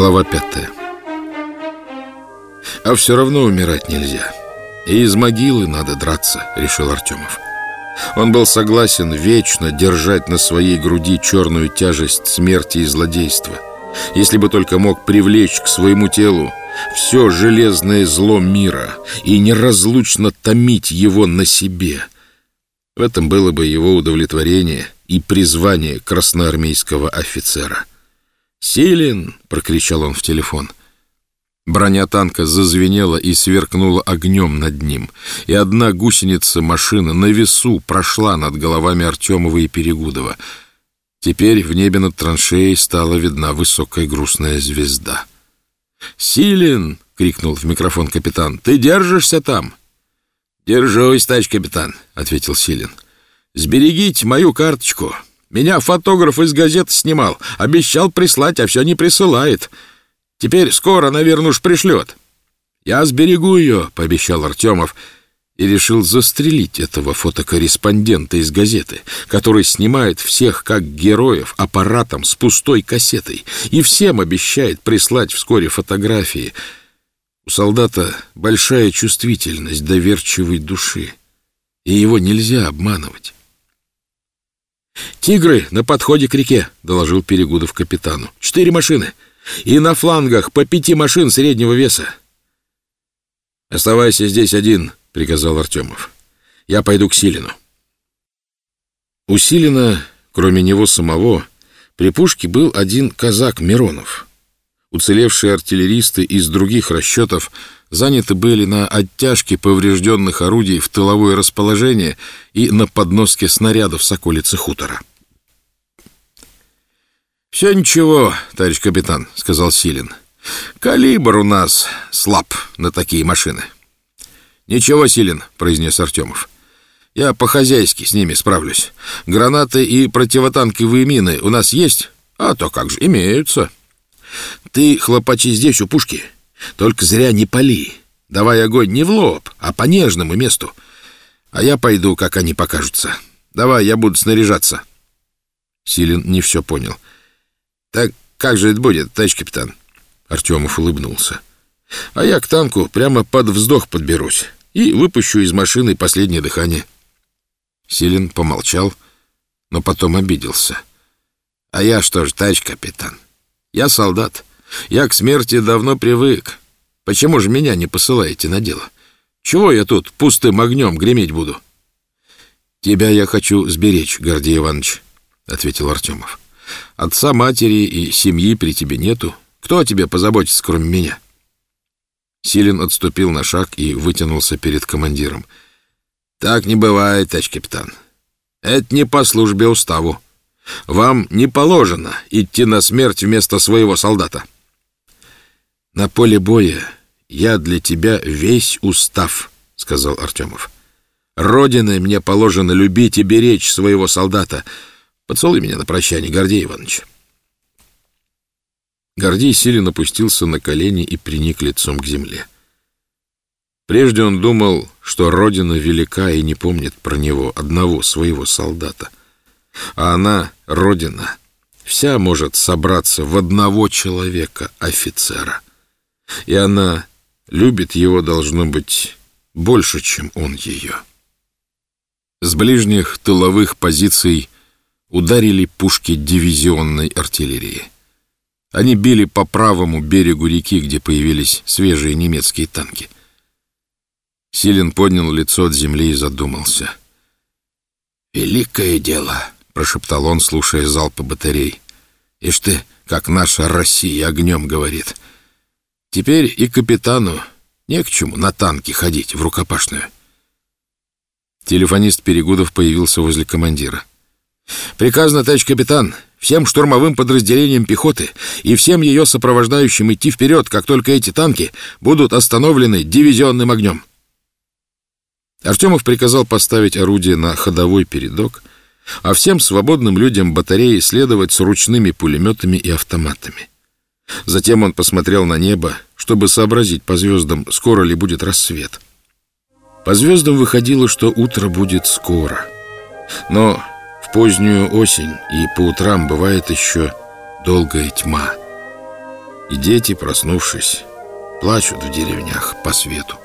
Глава пятая. А все равно умирать нельзя. И из могилы надо драться, решил Артемов Он был согласен вечно держать на своей груди черную тяжесть смерти и злодейства. Если бы только мог привлечь к своему телу все железное зло мира И неразлучно томить его на себе. В этом было бы его удовлетворение и призвание красноармейского офицера «Силин!» — прокричал он в телефон. Броня танка зазвенела и сверкнула огнем над ним, и одна гусеница машины на весу прошла над головами Артемова и Перегудова. Теперь в небе над траншеей стала видна высокая грустная звезда. «Силин!» — крикнул в микрофон капитан. «Ты держишься там?» «Держусь, товарищ капитан», — ответил Силин. «Сберегите мою карточку». Меня фотограф из газеты снимал. Обещал прислать, а все не присылает. Теперь скоро, наверное, уж пришлет. Я сберегу ее, пообещал Артемов, и решил застрелить этого фотокорреспондента из газеты, который снимает всех как героев аппаратом с пустой кассетой и всем обещает прислать вскоре фотографии. У солдата большая чувствительность доверчивой души, и его нельзя обманывать. «Тигры на подходе к реке», — доложил Перегудов капитану. «Четыре машины. И на флангах по пяти машин среднего веса». «Оставайся здесь один», — приказал Артемов. «Я пойду к Силину». У Силина, кроме него самого, при пушке был один казак Миронов. Уцелевшие артиллеристы из других расчетов заняты были на оттяжке поврежденных орудий в тыловое расположение и на подноске снарядов с околицы хутора. «Все ничего, товарищ капитан», — сказал Силин. «Калибр у нас слаб на такие машины». «Ничего, Силин», — произнес Артемов. «Я по-хозяйски с ними справлюсь. Гранаты и противотанковые мины у нас есть? А то как же, имеются». «Ты хлопачи здесь, у пушки. Только зря не пали. Давай огонь не в лоб, а по нежному месту. А я пойду, как они покажутся. Давай, я буду снаряжаться». Силин не все понял — «Так как же это будет, товарищ капитан?» Артемов улыбнулся. «А я к танку прямо под вздох подберусь и выпущу из машины последнее дыхание». Силин помолчал, но потом обиделся. «А я что ж, товарищ капитан? Я солдат. Я к смерти давно привык. Почему же меня не посылаете на дело? Чего я тут пустым огнем греметь буду?» «Тебя я хочу сберечь, Гордей Иванович», — ответил Артемов. Отца, матери и семьи при тебе нету. Кто о тебе позаботится, кроме меня?» Силин отступил на шаг и вытянулся перед командиром. «Так не бывает, товарищ капитан. Это не по службе уставу. Вам не положено идти на смерть вместо своего солдата». «На поле боя я для тебя весь устав», — сказал Артемов. «Родиной мне положено любить и беречь своего солдата». Поцелуй меня на прощание, Гордей Иванович. Гордей сильно опустился на колени и приник лицом к земле. Прежде он думал, что Родина велика и не помнит про него одного своего солдата. А она, Родина, вся может собраться в одного человека, офицера. И она любит его, должно быть, больше, чем он ее. С ближних тыловых позиций ударили пушки дивизионной артиллерии. Они били по правому берегу реки, где появились свежие немецкие танки. Силин поднял лицо от земли и задумался. «Великое дело!» — прошептал он, слушая залпы батарей. «Ишь ты, как наша Россия огнем говорит. Теперь и капитану не к чему на танке ходить в рукопашную». Телефонист Перегудов появился возле командира. Приказано, товарищ капитан, всем штурмовым подразделениям пехоты и всем ее сопровождающим идти вперед, как только эти танки будут остановлены дивизионным огнем. Артемов приказал поставить орудие на ходовой передок, а всем свободным людям батареи следовать с ручными пулеметами и автоматами. Затем он посмотрел на небо, чтобы сообразить по звездам, скоро ли будет рассвет. По звездам выходило, что утро будет скоро. Но позднюю осень и по утрам бывает еще долгая тьма. И дети, проснувшись, плачут в деревнях по свету.